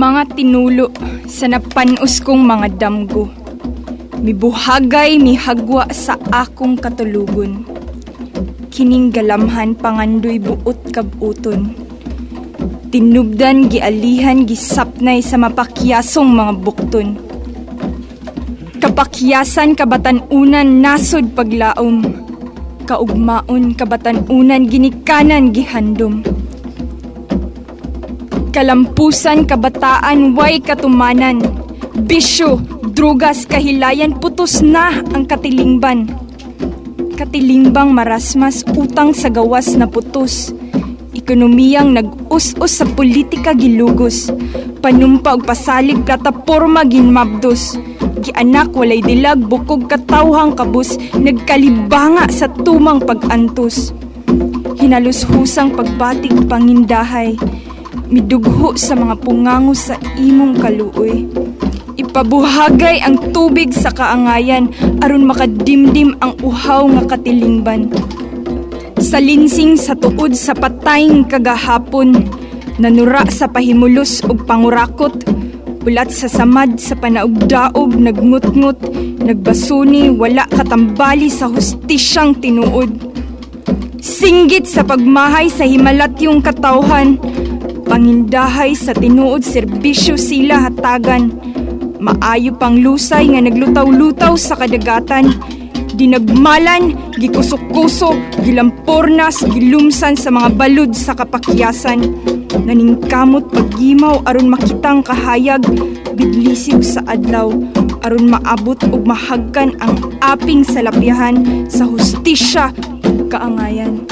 Mga tinulo sa napanos kong mga damgo. Mibuhagay mihagwa sa akong katulugon. Kining galamhan pangandoy buot kabuton. Tinubdan gialihan gisapnay sa mapakyasong mga bukton. Kapakyasan kabatanunan nasod paglaom. Kaugmaon kabatanunan ginikanan gihandom. Kalampusan kabataan way katumanan. Bisyo, drugas, kahilayan, putos na ang katilingban. Katilimbang marasmas, utang sa gawas na putos. Ekonomiyang nag-us-us sa politika gilugos. Panumpa og pasalig plataporma ginmabdos. Gianak walay dilag bukog katawhang kabus. Nagkalibanga sa tumang pag-antos. Hinalushusang pagbatig pangindahay midugho sa mga pungango sa imong kaluoy. Ipabuhagay ang tubig sa kaangayan aron makadimdim ang uhaw nga katilingban. Sa linsing sa tuod sa patayng kagahapon, nanura sa pahimulos ug pangurakot, ulat sa samad sa panaugdaog nagngut-ngut, nagbasuni wala katambali sa hustisyang tinuod. Singgit sa pagmahay sa himalat yung katawhan, Pangindahay sa tinuod serbisyo sila hatagan. Maayo pang lusay nga naglutaw-lutaw sa kadagatan. Dinagmalan, gikusok-kusok, gilampornas, gilumsan sa mga balud sa kapakyasan. Naningkamot paggimaw aron makitang kahayag, biglisiw sa adlaw, aron maabot ug mahagkan ang aping salapyahan sa hustisya kaangayan.